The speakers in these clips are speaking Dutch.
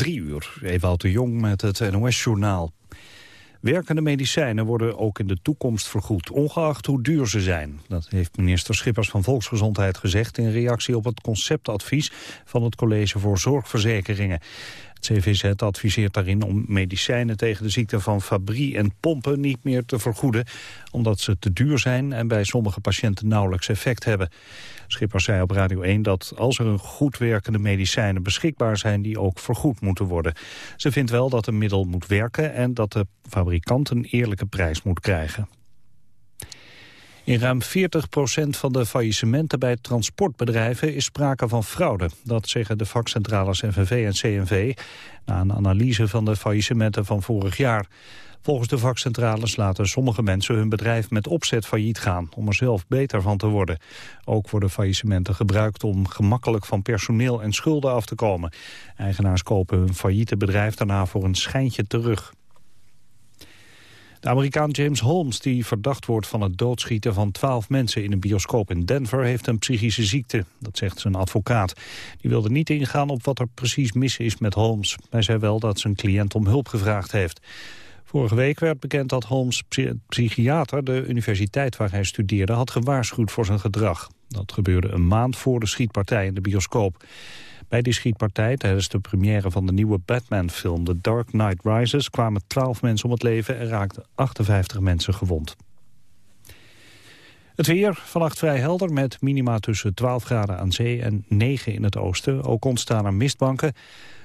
Drie uur, Ewout de Jong met het NOS-journaal. Werkende medicijnen worden ook in de toekomst vergoed, ongeacht hoe duur ze zijn. Dat heeft minister Schippers van Volksgezondheid gezegd in reactie op het conceptadvies van het College voor Zorgverzekeringen. Het CVZ adviseert daarin om medicijnen tegen de ziekte van Fabry en pompen niet meer te vergoeden, omdat ze te duur zijn en bij sommige patiënten nauwelijks effect hebben. Schippers zei op Radio 1 dat als er een goed werkende medicijnen beschikbaar zijn, die ook vergoed moeten worden. Ze vindt wel dat een middel moet werken en dat de fabrikant een eerlijke prijs moet krijgen. In ruim 40% van de faillissementen bij transportbedrijven is sprake van fraude. Dat zeggen de vakcentrales FNV en CNV na een analyse van de faillissementen van vorig jaar. Volgens de vakcentrales laten sommige mensen hun bedrijf met opzet failliet gaan... om er zelf beter van te worden. Ook worden faillissementen gebruikt om gemakkelijk van personeel en schulden af te komen. Eigenaars kopen hun failliete bedrijf daarna voor een schijntje terug. De Amerikaan James Holmes, die verdacht wordt van het doodschieten van twaalf mensen in een bioscoop in Denver, heeft een psychische ziekte. Dat zegt zijn advocaat. Die wilde niet ingaan op wat er precies mis is met Holmes. Hij zei wel dat zijn cliënt om hulp gevraagd heeft. Vorige week werd bekend dat Holmes, psychiater, de universiteit waar hij studeerde, had gewaarschuwd voor zijn gedrag. Dat gebeurde een maand voor de schietpartij in de bioscoop. Bij die schietpartij tijdens de première van de nieuwe Batman-film The Dark Knight Rises kwamen 12 mensen om het leven en raakten 58 mensen gewond. Het weer, vannacht vrij helder met minima tussen 12 graden aan zee en 9 in het oosten. Ook ontstaan er mistbanken.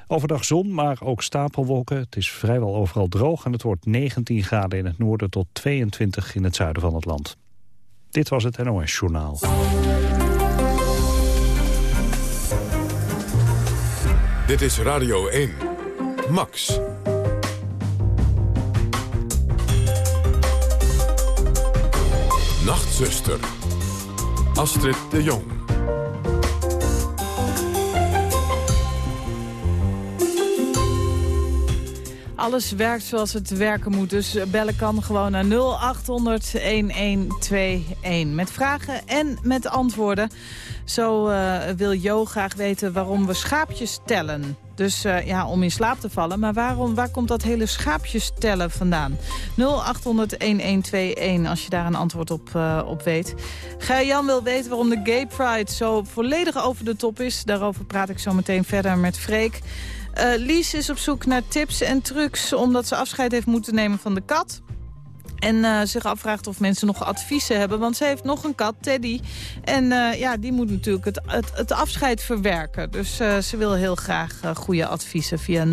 Overdag zon, maar ook stapelwolken. Het is vrijwel overal droog en het wordt 19 graden in het noorden tot 22 in het zuiden van het land. Dit was het NOS Journaal. Dit is Radio 1. Max. Nachtzuster. Astrid de Jong. Alles werkt zoals het werken moet. Dus bellen kan gewoon naar 0800-1121. Met vragen en met antwoorden. Zo uh, wil Jo graag weten waarom we schaapjes tellen. Dus uh, ja, om in slaap te vallen. Maar waarom, waar komt dat hele schaapjes tellen vandaan? 0800-1121 als je daar een antwoord op, uh, op weet. Jan wil weten waarom de Gay Pride zo volledig over de top is. Daarover praat ik zo meteen verder met Freek. Lies is op zoek naar tips en trucs omdat ze afscheid heeft moeten nemen van de kat. En uh, zich afvraagt of mensen nog adviezen hebben. Want ze heeft nog een kat, Teddy. En uh, ja, die moet natuurlijk het, het, het afscheid verwerken. Dus uh, ze wil heel graag goede adviezen via 0800-1121.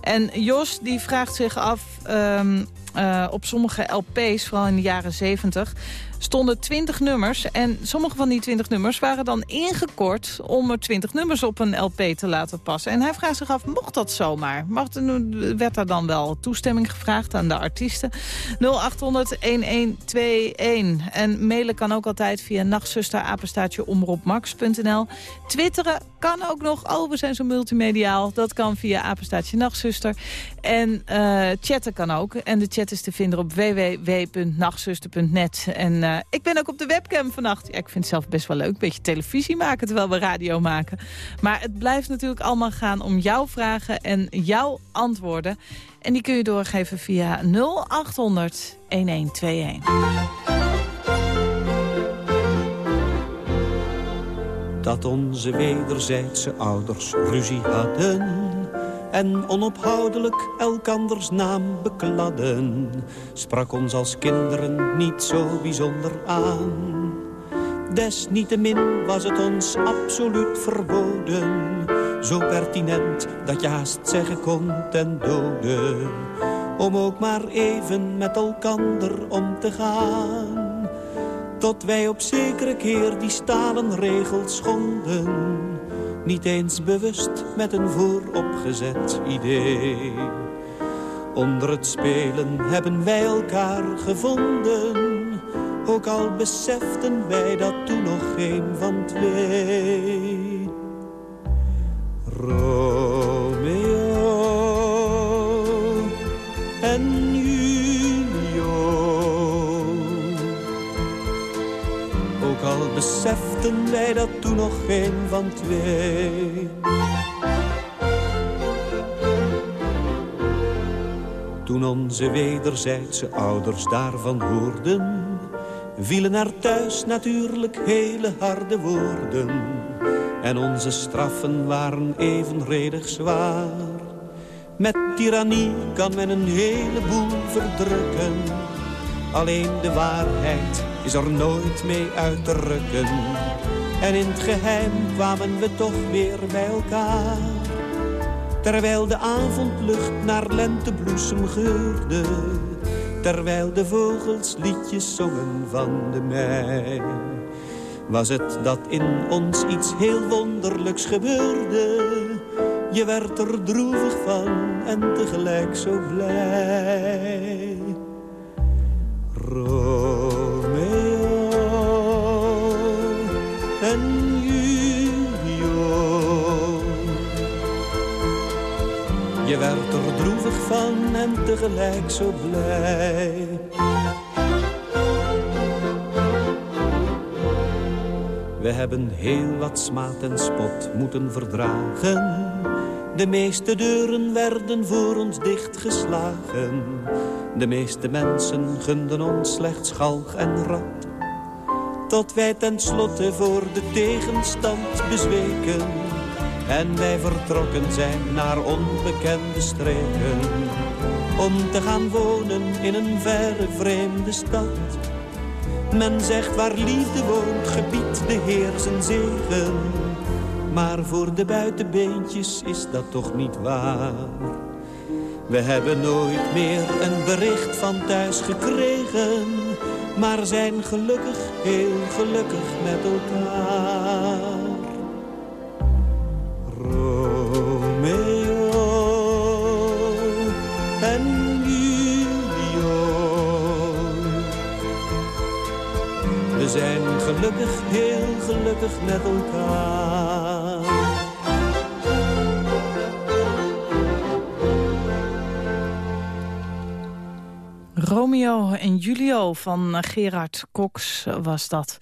En Jos die vraagt zich af... Um, op sommige LP's, vooral in de jaren 70 stonden 20 nummers. En sommige van die 20 nummers waren dan ingekort om er 20 nummers op een LP te laten passen. En hij vraagt zich af, mocht dat zomaar? Mag, werd daar dan wel toestemming gevraagd aan de artiesten? 0800-1121. En mailen kan ook altijd via nachtzusterapenstaatje omroepmax.nl. Twitteren kan ook nog. Oh, we zijn zo multimediaal. Dat kan via apenstaatje nachtzuster. En uh, chatten kan ook. En de chat is te vinden op www.nachtzuster.net. En uh, ik ben ook op de webcam vannacht. Ja, ik vind het zelf best wel leuk. Een beetje televisie maken terwijl we radio maken. Maar het blijft natuurlijk allemaal gaan om jouw vragen en jouw antwoorden. En die kun je doorgeven via 0800 1121. Dat onze wederzijdse ouders ruzie hadden en onophoudelijk elkanders naam bekladden, sprak ons als kinderen niet zo bijzonder aan. Desniettemin was het ons absoluut verboden, zo pertinent dat je haast zeggen kon ten dode, om ook maar even met elkander om te gaan. Tot wij op zekere keer die stalen regels schonden niet eens bewust met een vooropgezet idee. Onder het spelen hebben wij elkaar gevonden, ook al beseften wij dat toen nog geen van twee. Romeo beseften wij dat toen nog geen van twee. Toen onze wederzijdse ouders daarvan hoorden, vielen er thuis natuurlijk hele harde woorden. En onze straffen waren evenredig zwaar. Met tirannie kan men een heleboel verdrukken. Alleen de waarheid is er nooit mee uit te rukken. En in het geheim kwamen we toch weer bij elkaar. Terwijl de avondlucht naar lentebloesem geurde. Terwijl de vogels liedjes zongen van de mei. Was het dat in ons iets heel wonderlijks gebeurde. Je werd er droevig van en tegelijk zo blij. Romeo en Je werd er droevig van en tegelijk zo blij. We hebben heel wat smaad en spot moeten verdragen. De meeste deuren werden voor ons dichtgeslagen. De meeste mensen gunden ons slechts galg en rat. Tot wij tenslotte voor de tegenstand bezweken en wij vertrokken zijn naar onbekende streken. Om te gaan wonen in een verre vreemde stad. Men zegt waar liefde woont, gebiedt de Heer zijn zegen. Maar voor de buitenbeentjes is dat toch niet waar. We hebben nooit meer een bericht van thuis gekregen. Maar zijn gelukkig, heel gelukkig met elkaar. gelukkig, heel gelukkig met elkaar. Romeo en Julio van Gerard Cox was dat.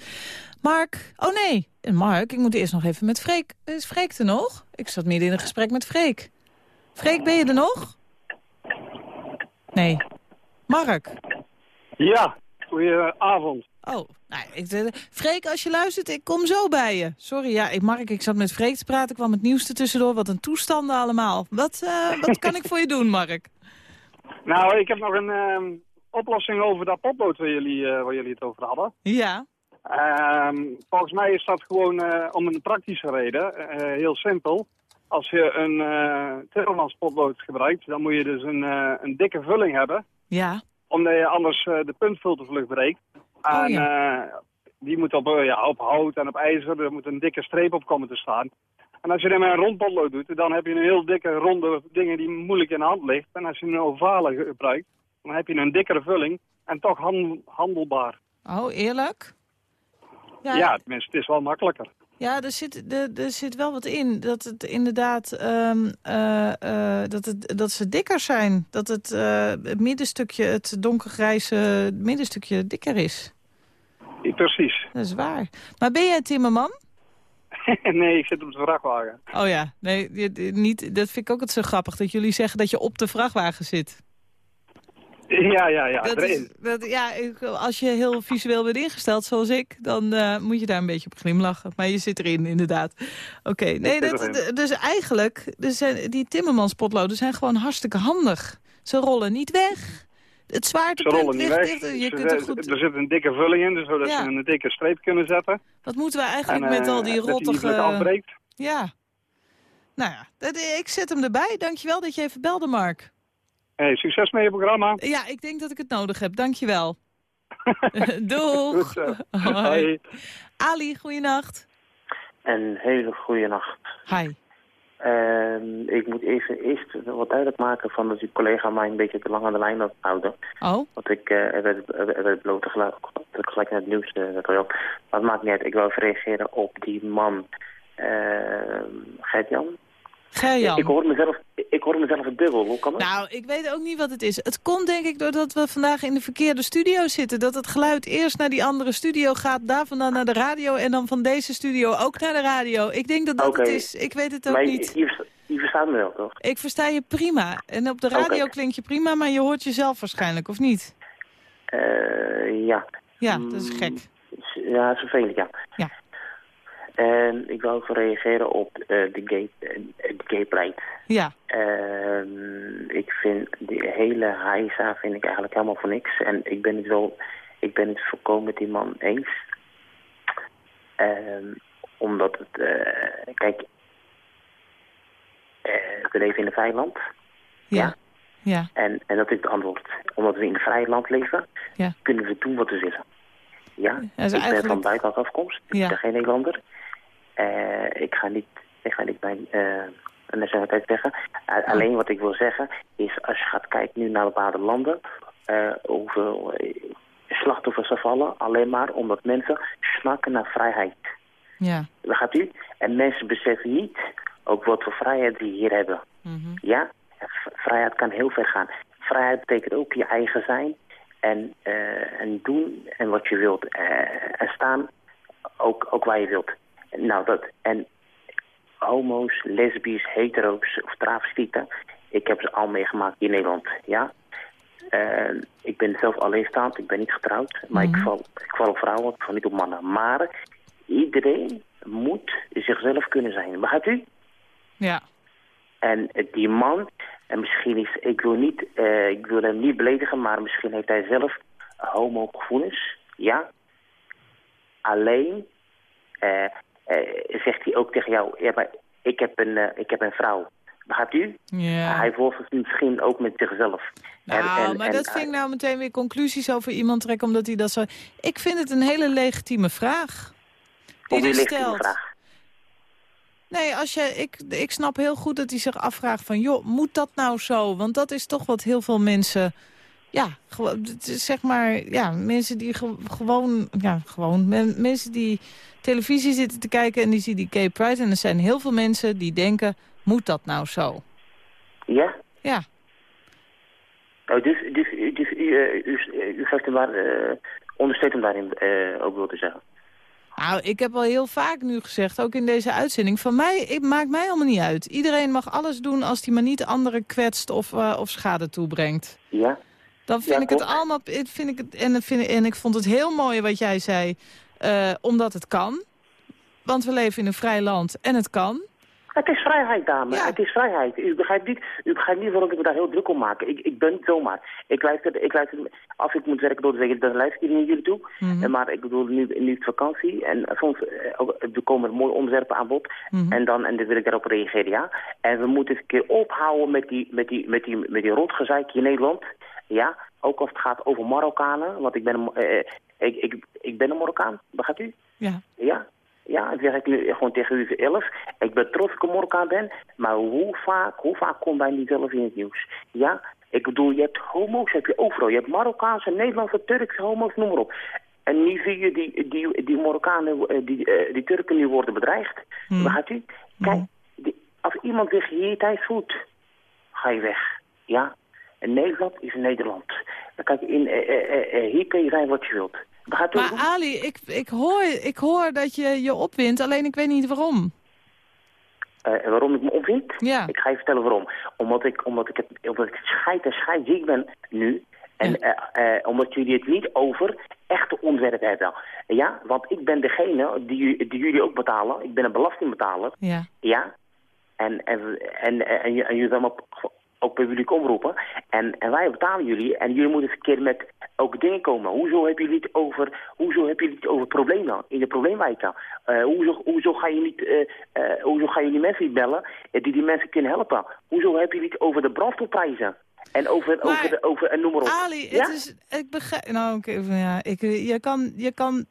Mark, oh nee, Mark, ik moet eerst nog even met Freek. Is Freek er nog? Ik zat midden in een gesprek met Freek. Freek, ben je er nog? Nee. Mark? Ja, goedenavond. Oh, nou, ik, Freek, als je luistert, ik kom zo bij je. Sorry, ja, ik, Mark, ik zat met Freek te praten, kwam het nieuwste tussendoor. Wat een toestanden allemaal. Wat, uh, wat kan ik voor je doen, Mark? Nou, ik heb nog een uh, oplossing over dat potlood waar jullie, uh, waar jullie het over hadden. Ja. Ehm, volgens mij is dat gewoon eh, om een praktische reden, heel simpel. Als je een uh, potlood gebruikt, dan moet je dus een, een dikke vulling hebben. Ja. Omdat je anders de puntfiltervlucht breekt. Oh, en ja. die moet op, ja, op hout en op ijzer, er moet een dikke streep op komen te staan. En als je er met een rond potlood doet, dan heb je een heel dikke ronde dingen die moeilijk in de hand ligt. En als je een ovale gebruikt, dan heb je een dikkere vulling en toch handelbaar. Oh, eerlijk? Ja, ja tenminste, het is wel makkelijker. Ja, er zit, er, er zit wel wat in. Dat het inderdaad um, uh, uh, dat, het, dat ze dikker zijn. Dat het, uh, het middenstukje, het donkergrijze middenstukje dikker is. Precies. Dat is waar. Maar ben jij timmerman? nee, ik zit op de vrachtwagen. Oh ja, nee, niet, dat vind ik ook het zo grappig. Dat jullie zeggen dat je op de vrachtwagen zit. Ja, ja, ja. Dat is, dat, ja als je heel visueel bent ingesteld, zoals ik, dan uh, moet je daar een beetje op glimlachen. Maar je zit erin, inderdaad. Oké, nee, dat, dus eigenlijk, dus die Timmermans-potloden zijn gewoon hartstikke handig. Ze rollen niet weg. Het zwaartepunt niet weg. Je kunt er, goed... er zit een dikke vulling in, dus zodat ja. ze een dikke streep kunnen zetten. Wat moeten we eigenlijk en, met al die uh, rottige... Dat afbreekt. Ja. Nou ja, dat, ik zet hem erbij. Dankjewel dat je even belde, Mark. Hey, succes met je programma. Ja, ik denk dat ik het nodig heb. Dankjewel. Doeg. Hoi. Ali, goeienacht. Een hele goede nacht. Hi. Uh, ik moet even eerst wat duidelijk maken van dat die collega mij een beetje te lang aan de lijn had houden. Oh. Want ik uh, er werd, er werd bloot gelijk, gelijk naar het nieuws uh, Maar het maakt niet uit. Ik wil even reageren op die man, uh, Gert-Jan. Gerjan. Ik, hoor mezelf, ik hoor mezelf een dubbel. Hoe kan dat? Nou, ik weet ook niet wat het is. Het komt denk ik doordat we vandaag in de verkeerde studio zitten. Dat het geluid eerst naar die andere studio gaat, daar vandaan naar de radio... en dan van deze studio ook naar de radio. Ik denk dat dat het is. Ik weet het ook maar niet. je, je verstaat me wel, toch? Ik versta je prima. En op de radio Oké. klinkt je prima, maar je hoort jezelf waarschijnlijk, of niet? Eh, ja. Ja, dat is gek. Ja, dat is vervelend, ja. Ja. En ik wil ook reageren op eh, de, gay, eh, de gay pride. Ja, Ehm, ik vind die hele heisa vind ik eigenlijk helemaal voor niks. En ik ben het wel, ik ben het volkomen met die man eens. Ehm, omdat het, eh, kijk, eh, we leven in een vrij land. ja, ja, En, en dat is het antwoord. Omdat we in een vrij land leven, Ja. kunnen we doen wat we willen. Ja, dus ik ben van buitenland afkomst. Ja. Ik ben geen Nederlander. Eh, ik ga niet, ik ga niet mijn eh, nationaliteit zeggen. Alleen wat ik wil zeggen is, als je gaat kijken nu naar bepaalde landen, eh, hoeveel slachtoffers er vallen, alleen maar omdat mensen snakken naar vrijheid. ja. Begrijpt u? En mensen beseffen niet ook wat voor vrijheid die hier hebben. Mhm. Ja, vrijheid kan heel ver gaan. Vrijheid betekent ook je eigen zijn en, en doen en wat je wilt. en staan ook, ook waar je wilt. Nou, dat. En homo's, lesbisch, hetero's of travestieten, ik heb ze al meegemaakt in Nederland, ja. Eh, ik ben zelf alleenstaand, ik ben niet getrouwd, maar ik, val, ik val op vrouwen, ik val niet op mannen. Maar iedereen moet zichzelf kunnen zijn. Begrijpt u? Ja, En eh, die man, en misschien is, ik wil, niet, eh, ik wil hem niet beledigen, maar misschien heeft hij zelf homogevoelens, ja. Alleen eh, eh, zegt hij ook tegen jou, ja, maar ik heb een, eh, ik heb een vrouw. Begrijpt u? ja. Hij worstelt misschien ook met zichzelf. Nou, en- maar en- dat vind ik nou meteen weer conclusies over iemand trekken, omdat hij dat zo... Ik vind het een hele legitieme vraag. Die hij stelt. vraag? Nee, als je, ik, ik snap heel goed dat hij zich afvraagt van... joh, moet dat nou zo? Want dat is toch wat heel veel mensen... Ja, gewoon, het is zeg maar, ja, mensen die ge- gewoon, ja, gewoon, men- mensen die televisie zitten te kijken en die zien die gay pride. En er zijn heel veel mensen die denken, moet dat nou zo? Ja? Ja, Oh, dus, dus, dus u, eh, u, u geeft hem daar, eh ondersteunt hem daarin eh, ook wil te zeggen. Nou, ik heb al heel vaak nu gezegd, ook in deze uitzending... van mij, het maakt mij allemaal niet uit. Iedereen mag alles doen als hij maar niet anderen kwetst of, of schade toebrengt. Ja? Dan vind Ja, ik het klopt. allemaal... Vind ik het, en, ik vind, en ik vond het heel mooi wat jij zei, eh, omdat het kan. Want we leven in een vrij land en het kan. Het is vrijheid, dame. Ja. Het is vrijheid. U begrijpt niet, u begrijpt niet waarom ik me daar heel druk om maak. Ik, ik ben niet zomaar. Ik luister, ik luister, als ik moet werken door de week, dan luister ik naar jullie toe. Mhm. En Maar ik bedoel, nu, nu is het vakantie en soms eh, ook, er komen er mooie onderwerpen aan bod. Mhm. En, dan, en dan wil ik daarop reageren, ja. En we moeten eens een keer ophouden met die, met die, met die, met die rotgezeik in Nederland. Ja, ook als het gaat over Marokkanen. Want ik ben een, eh, ik, ik, ik ben een Marokkaan, begrijpt u? Ja. Ja, ja, dat zeg ik nu gewoon tegen u zelf. Ik ben trots dat ik een Marokkaan ben, maar hoe vaak, hoe vaak komt wij niet zelf in het nieuws? Ja, ik bedoel, je hebt homo's, heb je overal. Je hebt Marokkaanse, Nederlandse, Turkse homo's, noem maar op. En nu zie je die, die, die Marokkanen, eh, die, eh, die Turken nu worden bedreigd. Hmm. Begrijpt u? Kijk, die, als iemand zich hier thuis voelt, ga je weg. Ja? En Nederland is Nederland. Kijk, in, eh, eh, eh, hier kun je zijn wat je wilt. U? Maar Ali, ik, ik, hoor, ik hoor dat je je opwint, alleen ik weet niet waarom. Waarom ik me opwind? Ja. Ik ga je vertellen waarom. Omdat ik, omdat ik, het, omdat ik scheid en scheidziek ben nu. En omdat jullie het niet over echte onderwerpen hebben. Ja, want ik ben degene die, die jullie ook betalen. Ik ben een belastingbetaler. Ja. Ja. En, en, en, en, en, jullie zijn ook, ook jullie omroepen. En, en wij betalen jullie. En jullie moeten eens een keer met ook dingen komen. Hoezo heb je niet over, hoezo heb je niet over problemen in de probleemwijken? Eh, hoezo, hoezo, ga je niet, eh, eh, hoezo ga je die mensen niet bellen die die mensen kunnen helpen? Hoezo heb je niet over de brandstofprijzen? En over, Maar, over, de, over en noem maar op. Ali, ja? het is, ik begrijp... Nou, oké, ja, ik, je, kan, je kan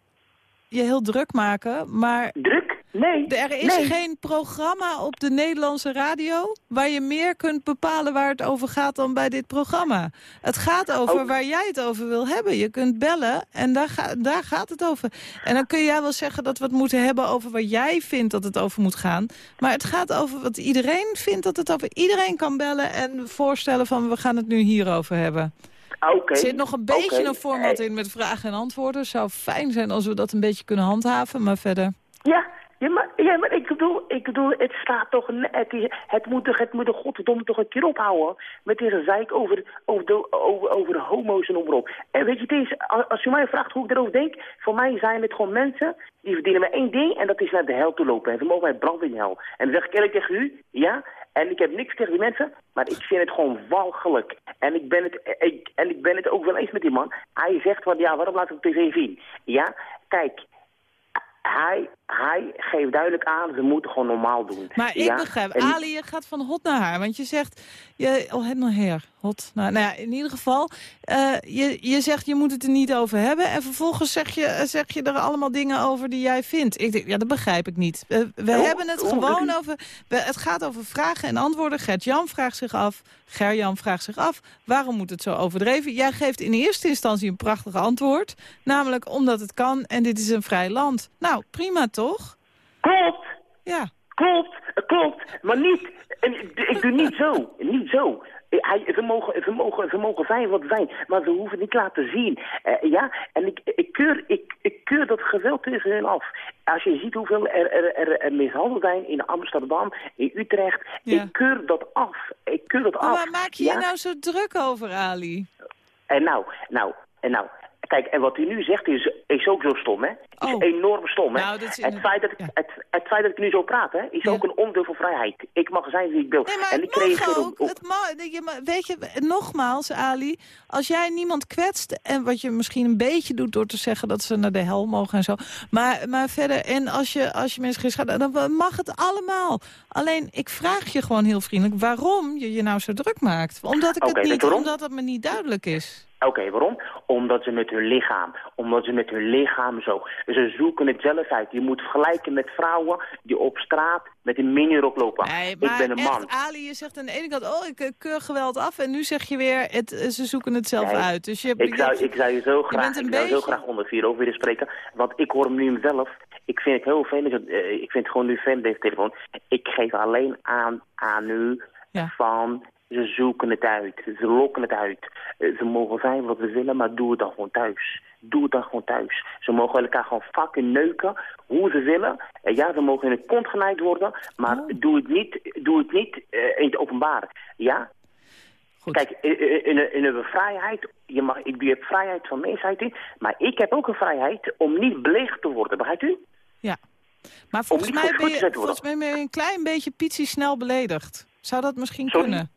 je heel druk maken, maar... Druk? Nee. Er is nee. geen programma op de Nederlandse radio... waar je meer kunt bepalen waar het over gaat dan bij dit programma. Het gaat over Oh. waar jij het over wil hebben. Je kunt bellen en daar, ga, daar gaat het over. En dan kun jij wel zeggen dat we het moeten hebben over waar jij vindt dat het over moet gaan. Maar het gaat over wat iedereen vindt dat het over... Iedereen kan bellen en voorstellen van we gaan het nu hierover hebben. Oké. Er zit nog een beetje een format Eh, in met vragen en antwoorden. Het zou fijn zijn als we dat een beetje kunnen handhaven, maar verder... Ja, ja, maar, ja, maar ik bedoel, ik bedoel, het staat toch, het, het moet toch, het moet de godverdomme toch een keer ophouden met die gezeik over, over, de, over, over de homo's en op. En weet je, is, als, je mij vraagt hoe ik erover denk, voor mij zijn het gewoon mensen die verdienen maar één ding en dat is naar de hel toe lopen. En ze mogen mij branden in de hel. En dan zeg ik eerlijk tegen u, ja, en ik heb niks tegen die mensen, maar ik vind het gewoon walgelijk. En ik ben het, ik, en ik ben het ook wel eens met die man. Hij zegt van, ja, waarom laat ik tv zien? Ja, kijk, hij, hij geeft duidelijk aan, ze moeten gewoon normaal doen. Maar ik Ja, begrijp, en- Ali, je gaat van hot naar haar. Want je zegt, je, oh, het naar her, hot naar, nou ja, in ieder geval, eh, je, je zegt je moet het er niet over hebben. En vervolgens zeg je, eh, zeg je er allemaal dingen over die jij vindt. Ik denk, ja, dat begrijp ik niet. Eh, we hebben het gewoon over, we, het gaat over vragen en antwoorden. Gert-Jan vraagt zich af, Ger-Jan vraagt zich af, waarom moet het zo overdreven? Jij geeft in eerste instantie een prachtig antwoord. Namelijk omdat het kan en dit is een vrij land. Nou, prima toch? Klopt, Ja. klopt, klopt, maar niet, en ik, doe niet zo, niet zo. Ze, mogen, ze, mogen, ze mogen zijn wat zijn, maar ze hoeven niet laten zien. Eh, ja, en ik, ik, keur, ik, ik keur dat geweld tegen hen af. Als je ziet hoeveel er, er, er, er mishandeld zijn in Amsterdam, in Utrecht, Ja. ik keur dat af. Ik keur dat Maar af. waar maak je ja? je nou zo druk over, Ali? En nou, nou, en nou. Kijk, en wat hij nu zegt is, is ook zo stom, hè? Is Oh. enorm stom, hè? Nou, is het, feit dat ik, ja. het, het feit dat ik nu zo praat, hè, is Ja. ook een onderdeel van vrijheid. Ik mag zijn wie ik wil. Nee, maar en ik op- ook. op- Het mag, je, ma- weet je, nogmaals, Ali, als jij niemand kwetst... en wat je misschien een beetje doet door te zeggen dat ze naar de hel mogen en zo... maar, maar verder, en als je, als je mensen gaat, dan mag het allemaal. Alleen, ik vraag je gewoon heel vriendelijk waarom je je nou zo druk maakt. Omdat, ik het niet, omdat het me niet duidelijk is. Oké, waarom? Omdat ze met hun lichaam, omdat ze met hun lichaam zo, ze zoeken het zelf uit. Je moet vergelijken met vrouwen die op straat met een minirok lopen. Ik ben een echt, man. Ali, je zegt aan de ene kant, oh, ik keur geweld af... en nu zeg je weer, het, ze zoeken het zelf Nee, uit. Dus je, Ik zou, ik zou je zo graag, ik zou zo graag onder vier over willen spreken. Want ik hoor hem nu zelf. Ik vind het heel vervelend. eh, ik vind het gewoon nu vervelend deze telefoon. Ik geef alleen aan, aan u Ja. van ze zoeken het uit. Ze lokken het uit. Eh, Ze mogen zijn wat ze willen, maar doe het dan gewoon thuis. Doe het dan gewoon thuis. Ze mogen elkaar gewoon fucking neuken hoe ze willen. En ja, ze mogen in de kont genaaid worden, maar Oh. doe het niet, doe het niet eh, in het openbaar. Ja, Goed. Kijk, in, in, in, een vrijheid, je, mag, ik, je hebt vrijheid van mensheid in, maar ik heb ook een vrijheid om niet beledigd te worden, begrijpt u? Ja. Maar volgens mij, ben je, volgens mij ben je een klein beetje Pietsie snel beledigd. Zou dat misschien Sorry? kunnen?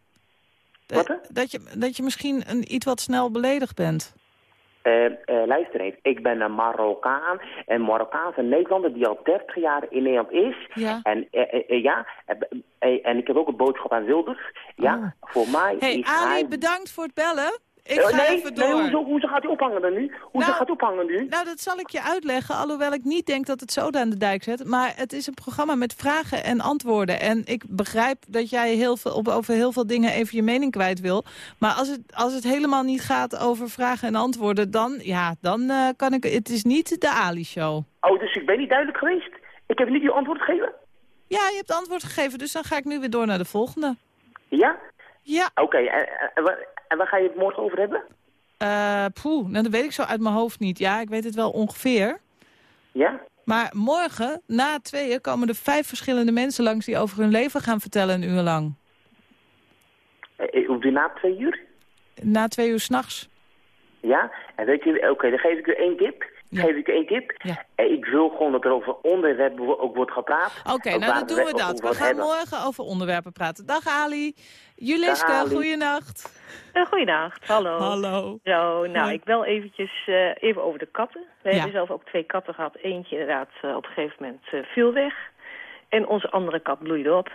Eh, Dat je, dat je misschien een, iets wat snel beledigd bent. Eh, eh, luister eens, ik ben een Marokkaan, een Marokkaanse Nederlander die al 30 jaar in Nederland is. Ja. En, eh, ja, en ik heb ook een boodschap aan Wilders. Ja, voor mij hey, is Ali, hij... bedankt voor het bellen. Ik Eh, ga nee, even door. nee, hoezo, hoezo gaat hij ophangen dan nu? Hoezo Nou, gaat ophangen nu? Nou, dat zal ik je uitleggen, alhoewel ik niet denk dat het zo aan de dijk zet. Maar het is een programma met vragen en antwoorden. En ik begrijp dat jij heel veel, op, over heel veel dingen even je mening kwijt wil. Maar als het, als het helemaal niet gaat over vragen en antwoorden, dan, ja, dan eh, kan ik... Het is niet de Ali-show. Oh, dus ik ben niet duidelijk geweest? Ik heb niet uw antwoord gegeven? Ja, je hebt antwoord gegeven, dus dan ga ik nu weer door naar de volgende. Ja? Ja, Oké, en, en, en waar- en waar ga je het morgen over hebben? eh poeh, nou, dat weet ik zo uit mijn hoofd niet. Ja, ik weet het wel ongeveer. Ja? Maar morgen, na tweeën, komen er vijf verschillende mensen langs... die over hun leven gaan vertellen een uur lang. Eh, Op die na twee uur? Na twee uur s'nachts. Ja? En weet je, oké, dan geef ik u één tip. Ja. Geef ik één tip. Ja. En ik wil gewoon dat er over onderwerpen ook wordt gepraat. Oké, nou dan doen we dat. We gaan hebben. morgen over onderwerpen praten. Dag Ali. Juliske, Ali. goeienacht. Uh, goeienacht, hallo. Hallo. Zo, nou, Hoi. ik bel eventjes eh, even over de katten. We Ja. hebben zelf ook twee katten gehad. Eentje inderdaad eh, op een gegeven moment eh, viel weg. En onze andere kat bloeide op.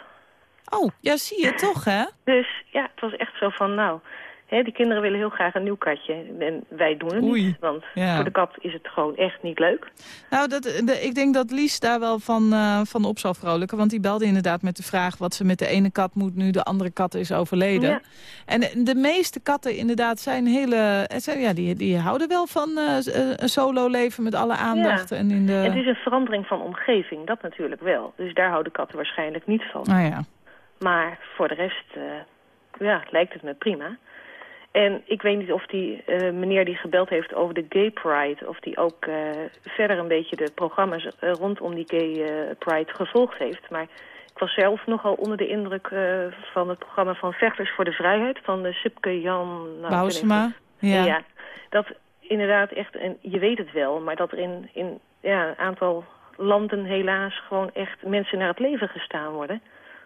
Oh, ja, zie je toch, hè? Dus ja, het was echt zo van, nou, Hè, die kinderen willen heel graag een nieuw katje. En wij doen het Oei, niet, want ja. voor de kat is het gewoon echt niet leuk. Nou, dat, de, ik denk dat Lies daar wel van, eh, van op zal vrolijken. Want die belde inderdaad met de vraag wat ze met de ene kat moet nu de andere kat is overleden. Ja. En de, meeste katten inderdaad zijn hele... eh, zijn- Ja, die, die houden wel van eh, een solo leven met alle aandacht. Ja. En in de... Het is een verandering van omgeving, dat natuurlijk wel. Dus daar houden katten waarschijnlijk niet van. Nou ja. Maar voor de rest ja, lijkt het me prima. En ik weet niet of die eh, meneer die gebeld heeft over de Gay Pride... of die ook eh, verder een beetje de programma's eh, rondom die Gay Pride gevolgd heeft. Maar ik was zelf nogal onder de indruk van het programma van Vechters voor de Vrijheid... van de Sipke Jan... Nou, Bousema. Ja. ja, dat inderdaad echt, en je weet het wel, maar dat er in, in ja, een aantal landen helaas gewoon echt mensen naar het leven gestaan worden.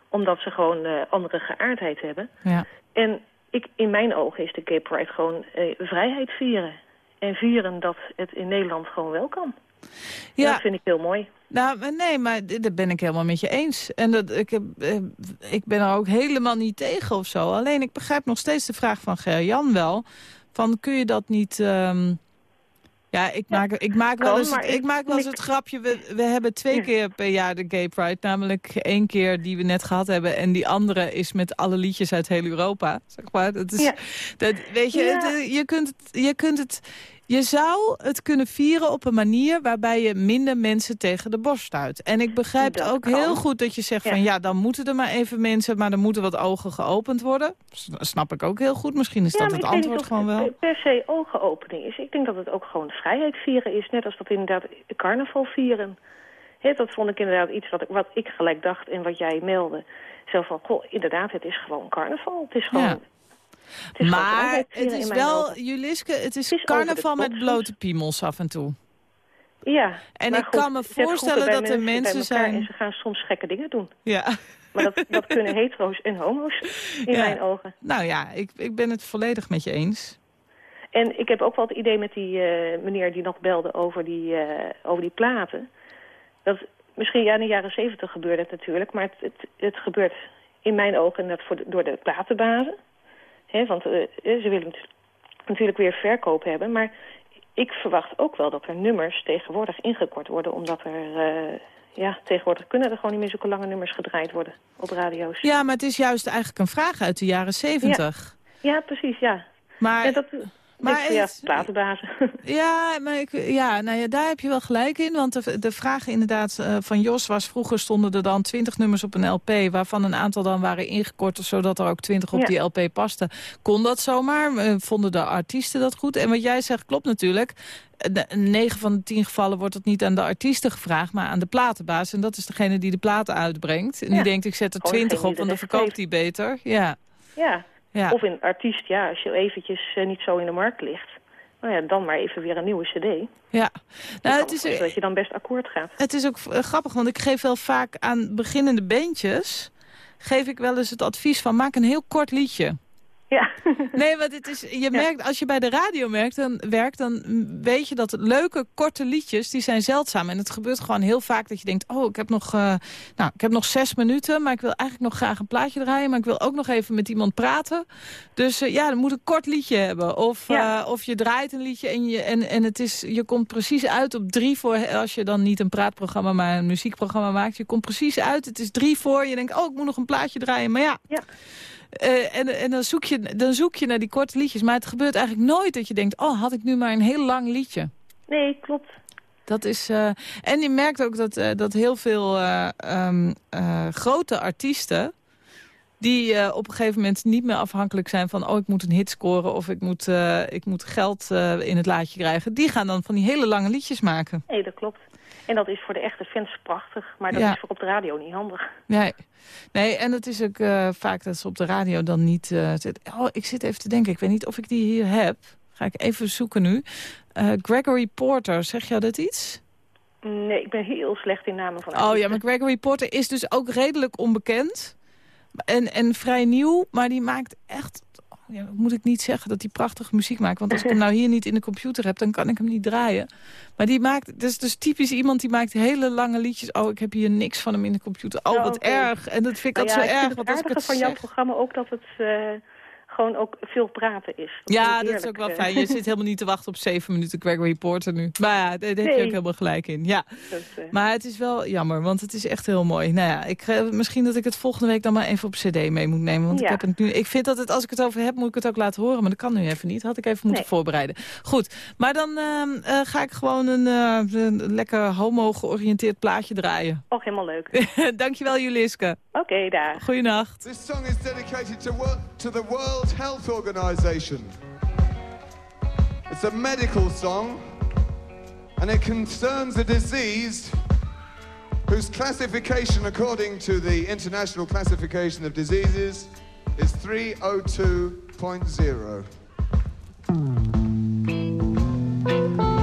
Omdat ze gewoon andere geaardheid hebben. ja. En ik, in mijn ogen is de Gay Pride gewoon eh, vrijheid vieren. En vieren dat het in Nederland gewoon wel kan. Ja. Dat vind ik heel mooi. Nou, nee, maar dat ben ik helemaal met je eens. En dat, ik, heb, eh, ik ben er ook helemaal niet tegen of zo. Alleen ik begrijp nog steeds de vraag van Ger-Jan wel. Van kun je dat niet... ehm, Ja, ik maak, ik maak wel kan, eens, het, ik maak wel eens het grapje. We, we hebben twee keer per jaar de Gay Pride. Namelijk één keer die we net gehad hebben. En die andere is met alle liedjes uit heel Europa. Zeg maar. Dat is, dat, weet je, het, eh, je, kunt het, je kunt het... Je zou het kunnen vieren op een manier waarbij je minder mensen tegen de borst stuit. En ik begrijp Dat ook kan. heel goed dat je zegt Ja. van ja, dan moeten er maar even mensen, maar dan moeten wat ogen geopend worden. Snap ik ook heel goed. Misschien is Ja, dat het antwoord gewoon wel. het per se ogenopening is. Ik denk dat het ook gewoon vrijheid vieren is. Net als dat inderdaad carnaval vieren. Hè, dat vond ik inderdaad iets wat ik, wat ik gelijk dacht en wat jij meldde. Zo van, goh, inderdaad, het is gewoon carnaval. Het is gewoon... Ja. Het Maar het is wel. Juliske, het is, Het carnaval met blote piemels af en toe. Ja. En ik goed, kan me voorstellen dat er mensen zijn- En ze gaan soms gekke dingen doen. Ja. Maar dat, dat kunnen hetero's en homo's in Ja. mijn ogen. Nou ja, ik, ik ben het volledig met je eens. En ik heb ook wel het idee met die eh, meneer die nog belde over die, eh, over die platen. Dat misschien, ja, in de jaren zeventig gebeurde het natuurlijk, maar het, het, het gebeurt in mijn ogen net voor de- door de platenbazen. Hè, want eh, ze willen natu- natuurlijk weer verkoop hebben, maar ik verwacht ook wel dat er nummers tegenwoordig ingekort worden, omdat er, eh, ja, tegenwoordig kunnen er gewoon niet meer zulke lange nummers gedraaid worden op radio's. Ja, maar het is juist eigenlijk een vraag uit de jaren zeventig. Ja, precies, ja. Maar, dat, maar ja, platenbazen. Ja, maar ik, ja, nou ja, daar heb je wel gelijk in. Want de, de vraag inderdaad eh, van Jos was... vroeger stonden er dan twintig nummers op een LP... waarvan een aantal dan waren ingekort... zodat er ook twintig op Ja. die LP pasten. Kon dat zomaar? Eh, vonden de artiesten dat goed? En wat jij zegt klopt natuurlijk. Eh, In negen van de tien gevallen wordt het niet aan de artiesten gevraagd... maar aan de platenbaas. En dat is degene die de platen uitbrengt. En die denkt, ik zet er twintig op... want dan verkoopt die beter. Ja, ja. Ja. Of een artiest, ja, als je eventjes eh, niet zo in de markt ligt. Nou ja, dan maar even weer een nieuwe cd. ja. Nou, het is, dat je dan best akkoord gaat. Het is ook eh, grappig, want ik geef wel vaak aan beginnende bandjes... geef ik wel eens het advies van maak een heel kort liedje. Ja, Nee, want het is, je merkt, als je bij de radio merkt, dan, werkt, dan weet je dat leuke, korte liedjes, die zijn zeldzaam. En het gebeurt gewoon heel vaak dat je denkt, oh, ik heb nog, eh, nou, ik heb nog zes minuten, maar ik wil eigenlijk nog graag een plaatje draaien, maar ik wil ook nog even met iemand praten. Dus eh, ja, dan moet een kort liedje hebben. Of, Ja. eh, of je draait een liedje en, je, en, en het is, je komt precies uit op drie voor, als je dan niet een praatprogramma, maar een muziekprogramma maakt. Je komt precies uit, het is drie voor, je denkt, oh, ik moet nog een plaatje draaien. Maar ja, Ja. Eh, en en dan, zoek je, dan zoek je naar die korte liedjes. Maar het gebeurt eigenlijk nooit dat je denkt... oh, had ik nu maar een heel lang liedje. nee, klopt. Dat is, eh, en je merkt ook dat, eh, dat heel veel eh, ehm, eh, grote artiesten... die op een gegeven moment niet meer afhankelijk zijn van... oh, ik moet een hit scoren of ik moet, ik moet geld in het laadje krijgen. Die gaan dan van die hele lange liedjes maken. Nee, dat klopt. En dat is voor de echte fans prachtig, maar dat Ja. is voor op de radio niet handig. Nee, nee en het is ook eh, vaak dat ze op de radio dan niet... zit. Oh, ik zit even te denken, ik weet niet of ik die hier heb. Ga ik even zoeken nu. Eh, Gregory Porter, zeg jou dat iets? Nee, ik ben heel slecht in namen van Oh ja, maar Gregory Porter is dus ook redelijk onbekend. En, en vrij nieuw, maar die maakt echt... Ja, moet ik niet zeggen dat hij prachtige muziek maakt. Want als ik hem nou hier niet in de computer heb, dan kan ik hem niet draaien. Maar die maakt, dat is dus typisch iemand die maakt hele lange liedjes. Oh, ik heb hier niks van hem in de computer. Oh, Oh, wat erg. En dat vind ik Nou altijd ja, zo erg. het ik aardige het van jouw programma ook dat het eh, gewoon ook veel praten is. ja, dat is ook wel fijn. Je zit helemaal niet te wachten op zeven minuten Gregory Reporter nu. Maar ja, daar heb je ook helemaal gelijk in. Ja. Maar het is wel jammer, want het is echt heel mooi. Nou ja, ik, misschien dat ik het volgende week dan maar even op cd mee moet nemen. Want ik, heb het nu, ik vind dat het, als ik het over heb, moet ik het ook laten horen. Maar dat kan nu even niet. Had ik even moeten voorbereiden. Goed, maar dan uh, ga ik gewoon een, uh, een lekker homo-georiënteerd plaatje draaien. Oh, helemaal leuk. Dankjewel, Juliske. Oké, okay, daar. Goeienacht. This song is dedicated to, to the World Health Organization. It's a medical song, and it concerns a disease whose classification, according to the International Classification of Diseases, is 302.0.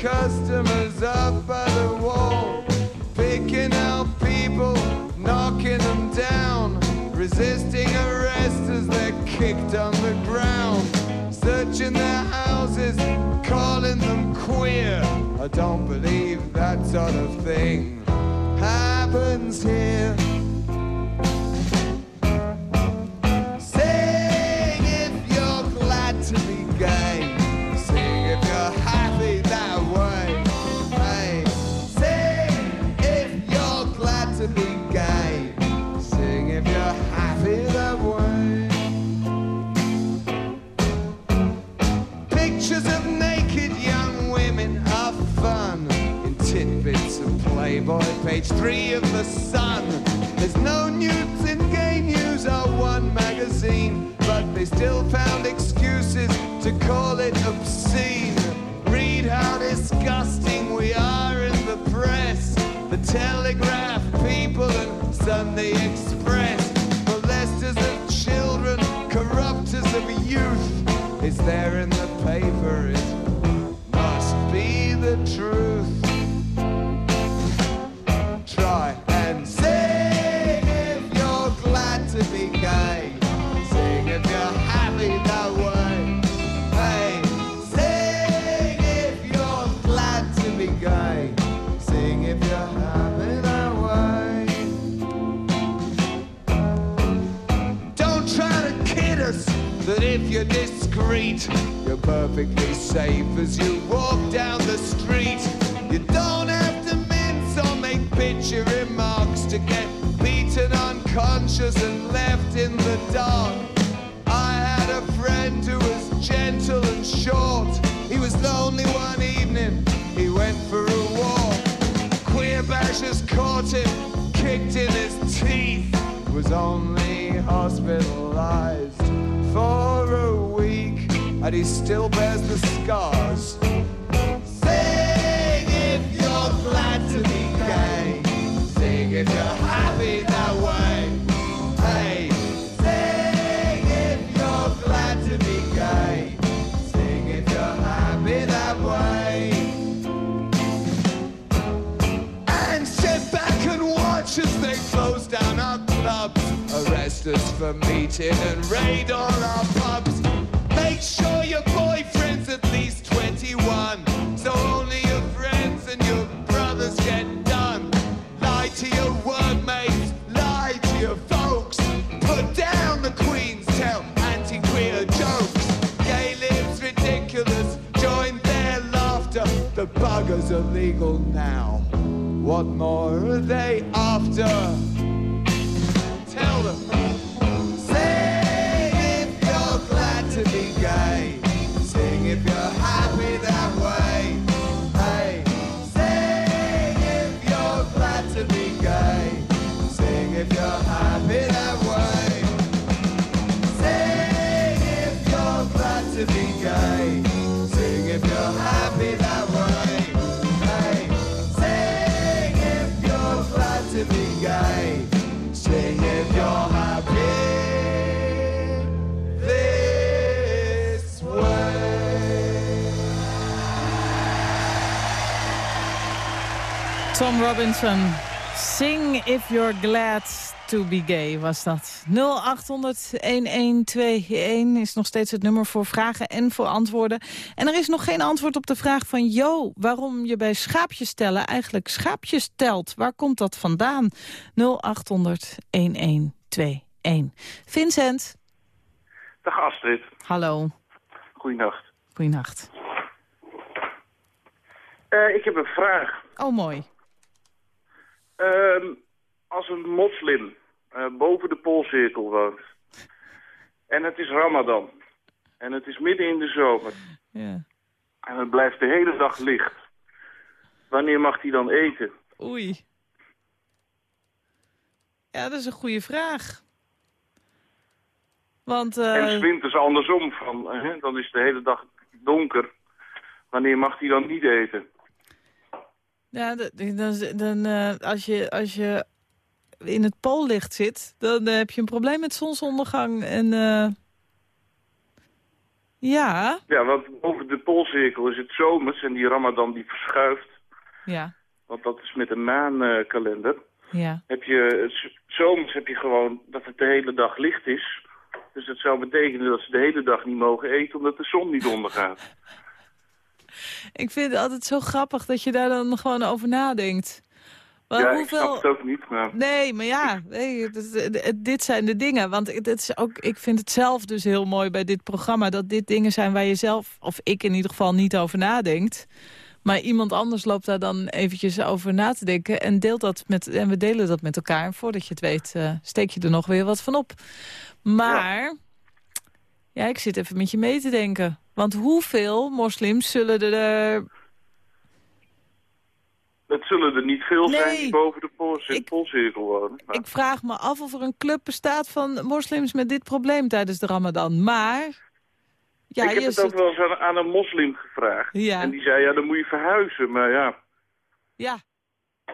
customers up by the wall, picking out people, knocking them down, resisting arrest as they're kicked on the ground, searching their houses, calling them queer. I don't believe that sort of thing happens here. for meeting and raid all our pubs. Make sure your boyfriend's at least 21, so only your friends and your brothers get done. Lie to your workmates, lie to your folks. Put down the queens, tell anti-queer jokes. Gay lives ridiculous, join their laughter. The bugger's are legal now. What more are they after? Tom Robinson, Sing If You're Glad to Be Gay was dat. 0800-1121 is nog steeds het nummer voor vragen en voor antwoorden. En er is nog geen antwoord op de vraag van Jo... waarom je bij schaapjes tellen eigenlijk schaapjes telt. Waar komt dat vandaan? 0800-1121. Vincent. Dag Astrid. Hallo. Goeienacht. Goeienacht. Uh, ik heb een vraag. Oh, mooi. Uh, als een moslim uh, boven de Poolcirkel woont... en het is Ramadan... en het is midden in de zomer... Ja. en het blijft de hele dag licht... wanneer mag hij dan eten? Oei. Ja, dat is een goede vraag. Want, uh... En winters andersom. Van, uh, dan is de hele dag donker. Wanneer mag hij dan niet eten? Ja, dan, dan, uh, als, je, als je in het poollicht zit, dan uh, heb je een probleem met zonsondergang. En, uh... ja. Ja, want boven de poolcirkel is het zomers en die ramadan die verschuift. Ja. Want dat is met een maankalender. ja. Heb je, zomers heb je gewoon dat het de hele dag licht is. Dus dat zou betekenen dat ze de hele dag niet mogen eten omdat de zon niet ondergaat. Ik vind het altijd zo grappig dat je daar dan gewoon over nadenkt. Maar ja, hoeveel... ik snap het ook niet. Maar... Nee, maar ja, nee, dit zijn de dingen. Want het is ook, ik vind het zelf dus heel mooi bij dit programma... dat dit dingen zijn waar je zelf, of ik in ieder geval, niet over nadenkt. Maar iemand anders loopt daar dan eventjes over na te denken... en, deelt dat met, en we delen dat met elkaar. En voordat je het weet, uh, steek je er nog weer wat van op. Maar, ja. ja, ik zit even met je mee te denken. Want hoeveel moslims zullen er het zullen er niet veel nee, zijn die boven de poolcirkel wonen. Maar. Ik vraag me af of er een club bestaat van moslims met dit probleem tijdens de ramadan. Maar... Ja, ik heb het ook wel eens aan, aan, een moslim gevraagd. Ja. En die zei, ja, dan moet je verhuizen. Maar ja, ja.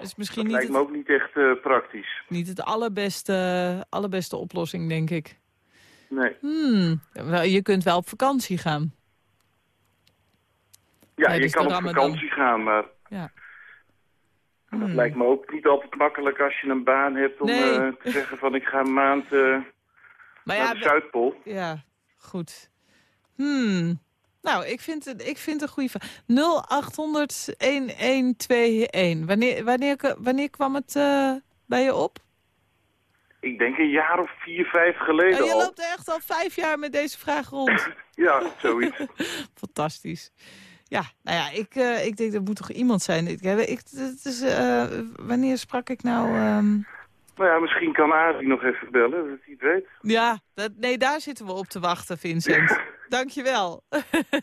Dus misschien dat niet lijkt het, me ook niet echt uh, praktisch. Niet het allerbeste, allerbeste oplossing, denk ik. Nee. Hmm. Je kunt wel op vakantie gaan. Ja, je kan op Ramadan. vakantie gaan, maar... Ja. Dat Hmm. lijkt me ook niet altijd makkelijk als je een baan hebt om Nee. uh, te zeggen van ik ga een maand uh, Maar naar ja, de Zuidpool. Ja, goed. Hmm. Nou, ik vind het, ik vind het een goede vraag. 0800-1121. Wanneer, wanneer, wanneer kwam het eh, bij je op? Ik denk een jaar of vier, vijf geleden Oh, je al. loopt echt al vijf jaar met deze vraag rond. Ja, zoiets. Fantastisch. Ja, nou ja, ik, eh, ik denk er moet toch iemand zijn. Ik, ik, het is, eh, wanneer sprak ik nou... ehm, nou ja, misschien kan Arie nog even bellen, dat hij het weet. Ja, dat, nee, daar zitten we op te wachten, Vincent. Dankjewel.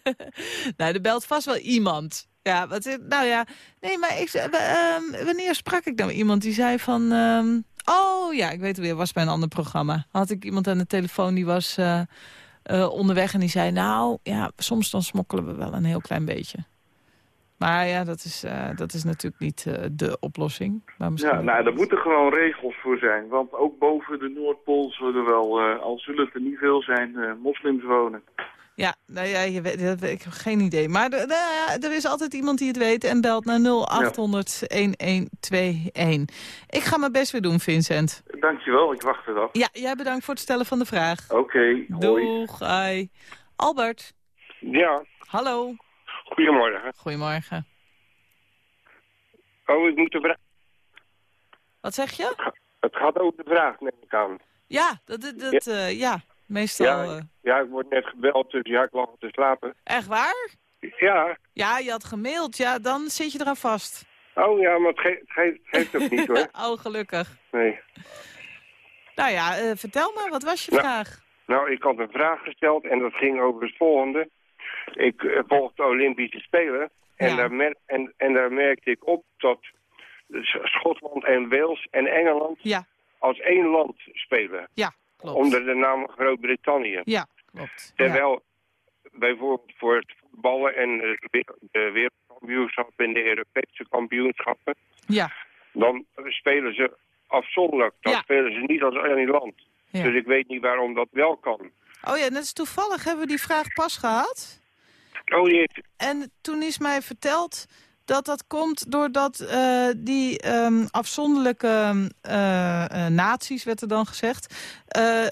nou, er belt vast wel iemand. Ja, wat, is- nou ja, nee, maar ik, ehm, wanneer sprak ik nou iemand die zei van... ehm, oh ja, ik weet het weer, was bij een ander programma. Had ik iemand aan de telefoon die was eh, onderweg en die zei... nou, ja, soms dan smokkelen we wel een heel klein beetje. Maar ja, dat is, eh, dat is natuurlijk niet eh, de oplossing. Maar misschien Ja, nou, daar moeten gewoon regels voor zijn. Want ook boven de Noordpool zullen wel, al zullen het er niet veel zijn, moslims wonen. Ja, nou ja, je weet, dat, ik heb geen idee. Maar ja, er is altijd iemand die het weet en belt naar 0800-1121. Ik ga mijn best weer doen, Vincent. Dankjewel, ik wacht erop. Ja, jij bedankt voor het stellen van de vraag. Oké, hoi. Doeg, hoi. Albert, Ja, hallo. goedemorgen. Goedemorgen. Oh, ik moet de vraag... Wat zeg je? Het gaat over de vraag, neem ik aan. Ja, dat, dat, dat, eh, ja meestal. Ja, eh, ja, ik word net gebeld, dus ja, ik lag te slapen. echt waar? Ja, Ja, je had gemaild. Ja, dan zit je eraan vast. oh ja, maar het, ge het geeft, het geeft ook niet hoor. oh, gelukkig. Nee. Nou ja, eh, vertel maar, wat was je Ja. vraag? Nou, ik had een vraag gesteld en dat ging over het volgende. Ik eh, volg de Olympische Spelen en, Ja. daar mer en, en daar merkte ik op dat Schotland en Wales en Engeland Ja, als één land spelen. ja, klopt. Onder de naam Groot-Brittannië. Ja, klopt. Ja. Terwijl bijvoorbeeld voor het voetballen en de we- de wereldkampioenschappen en de Europese kampioenschappen, Ja, dan spelen ze afzonderlijk. Ja. spelen ze niet als één land. Ja. Dus ik weet niet waarom dat wel kan. Oh ja, net is toevallig hebben we die vraag pas gehad. Oh, heeft- En toen is mij verteld dat dat komt doordat eh, die ehm, afzonderlijke eh, naties, werd er dan gezegd...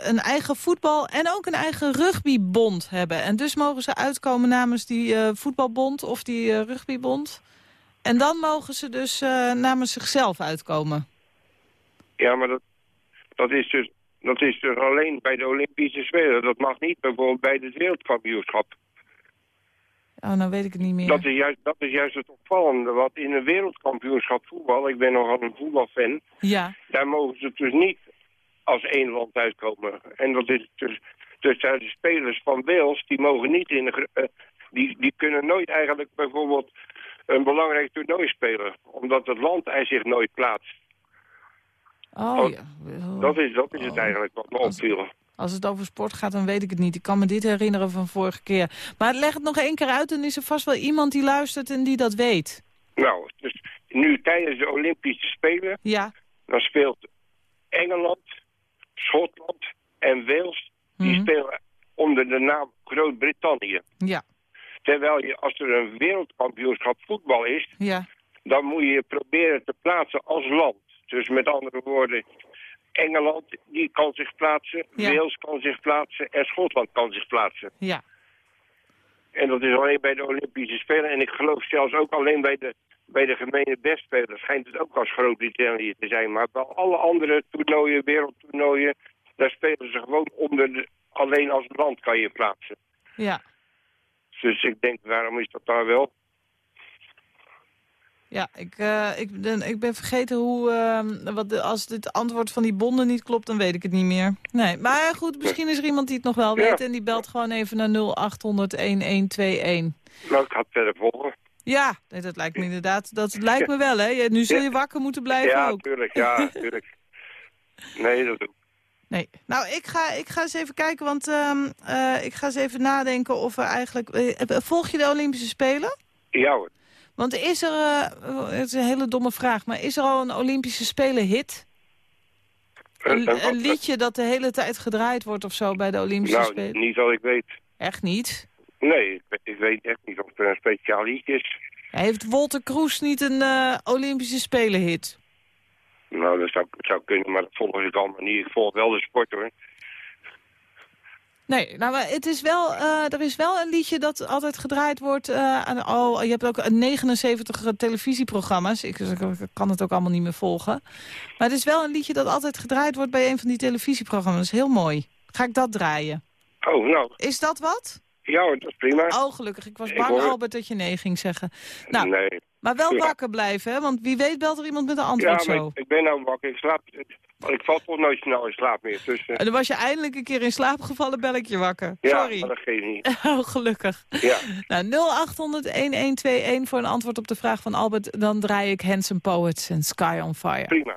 een eigen voetbal en ook een eigen rugbybond hebben. En dus mogen ze uitkomen namens die voetbalbond of die rugbybond. En dan mogen ze dus namens zichzelf uitkomen. ja, maar dat, dat, is dus, dat is dus alleen bij de Olympische Spelen. Dat mag niet bijvoorbeeld bij het wereldkampioenschap. Oh, nou weet ik het niet meer. Dat is, juist, dat is juist het opvallende. Want in een wereldkampioenschap voetbal, ik ben nogal een voetbalfan... Ja, daar mogen ze dus niet als één land uitkomen. En dat is dus, dus daar de spelers van Wales, die mogen niet in eh, die, die kunnen nooit eigenlijk bijvoorbeeld een belangrijk toernooi spelen. Omdat het land er zich nooit plaatst. oh, Oh, ja. Dat is, dat is het eigenlijk wat me opviel. Als het over sport gaat, dan weet ik het niet. Ik kan me dit herinneren van vorige keer. Maar leg het nog één keer uit, dan is er vast wel iemand die luistert en die dat weet. Nou, dus nu tijdens de Olympische Spelen, Ja, dan speelt Engeland, Schotland en Wales, die Mhm. spelen onder de naam Groot-Brittannië. ja, Terwijl je, als er een wereldkampioenschap voetbal is, ja. dan moet je je proberen te plaatsen als land. Dus met andere woorden, Engeland die kan zich plaatsen, Ja. Wales kan zich plaatsen en Schotland kan zich plaatsen. Ja, En dat is alleen bij de Olympische Spelen. En ik geloof zelfs ook alleen bij de, bij de gemene bestspelers schijnt het ook als Groot-Brittannië te zijn. Maar bij alle andere toernooien, wereldtoernooien, daar spelen ze gewoon onder de, alleen als land kan je plaatsen. ja. Dus ik denk, waarom is dat daar wel? Ja, ik, eh, ik, ben, ik ben vergeten hoe... eh, wat de, als dit antwoord van die bonden niet klopt, dan weet ik het niet meer. Nee, maar goed, misschien is er iemand die het nog wel Ja. weet... en die belt gewoon even naar 0800-1121. Nou, ik ga het verder volgen. Ja, nee, dat lijkt me inderdaad... Dat lijkt me wel, hè? Nu zul je wakker moeten blijven ja, ook. tuurlijk, ja, tuurlijk. Nee, dat doe Nee. Nou, ik ga, ik ga eens even kijken, want ehm, eh, ik ga eens even nadenken of er eigenlijk... eh, volg je de Olympische Spelen? Ja hoor. Want is er, eh, het is een hele domme vraag, maar is er al een Olympische Spelen hit? Een- Een, een liedje dat de hele tijd gedraaid wordt of zo bij de Olympische Nou, Spelen? niet dat ik weet. Echt niet? Nee, ik, weet- ik weet echt niet of er een speciaal liedje is. Heeft Wolter Kroes niet een eh, Olympische Spelen hit? Nou, dat zou, zou kunnen, maar dat volg ik allemaal niet. Ik volg wel de sport hoor. Nee, nou, maar het is wel, eh, er is wel een liedje dat altijd gedraaid wordt. eh, aan, oh, je hebt ook een 79 televisieprogramma's. Ik, ik kan het ook allemaal niet meer volgen. Maar het is wel een liedje dat altijd gedraaid wordt bij een van die televisieprogramma's. Heel mooi. Ga ik dat draaien? Oh, nou, Is dat wat? Ja hoor, dat is prima. Oh, gelukkig. Ik was Ik bang, hoor- Albert, dat je nee ging zeggen. Nou, nee. maar wel Ja. wakker blijven, hè? Want wie weet belt er iemand met een Ja, antwoord maar zo. ik, ik ben nou wakker. Ik slaap... Ik val toch nooit snel in slaap meer. Dus, eh, En dan was je eindelijk een keer in slaap gevallen, bel ik je wakker. ja, Sorry. dat geeft niet. Oh, gelukkig. Ja. Nou, 0800-1121 voor een antwoord op de vraag van Albert. Dan draai ik Handsome Poets en Sky on Fire. Prima.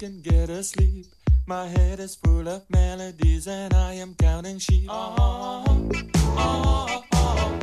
Can get asleep. My head is full of melodies and I am counting sheep. Oh, oh, oh,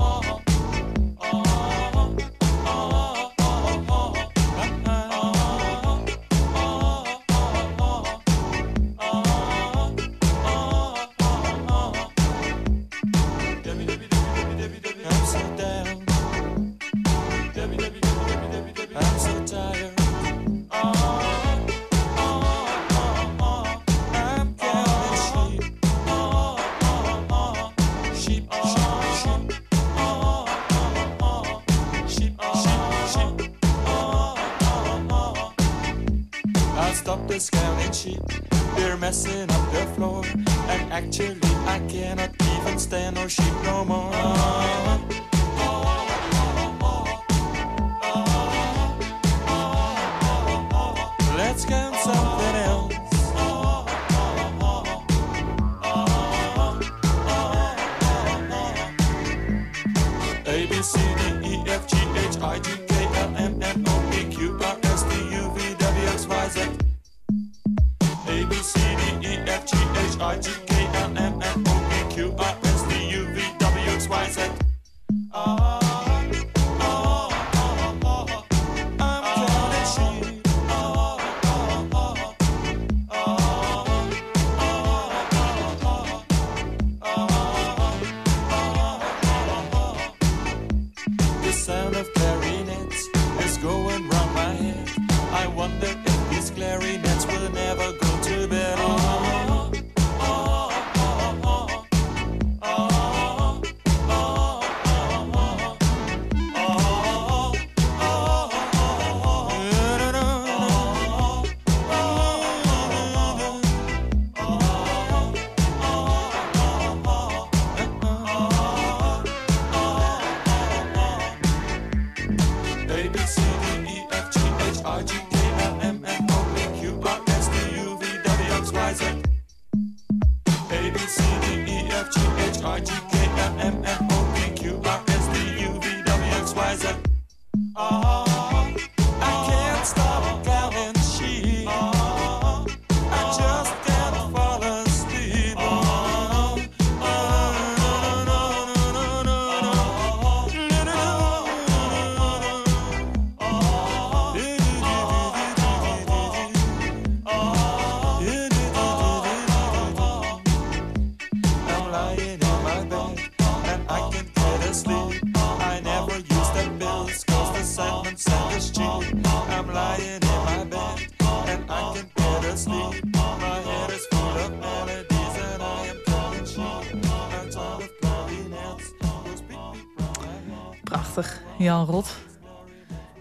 Jan Rot.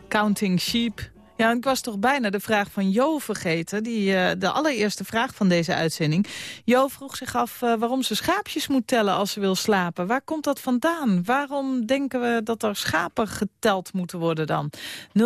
Counting Sheep. Ja, ik was toch bijna de vraag van Jo vergeten. Die, eh, de allereerste vraag van deze uitzending. Jo vroeg zich af eh, waarom ze schaapjes moet tellen als ze wil slapen. Waar komt dat vandaan? Waarom denken we dat er schapen geteld moeten worden dan? 0800-1121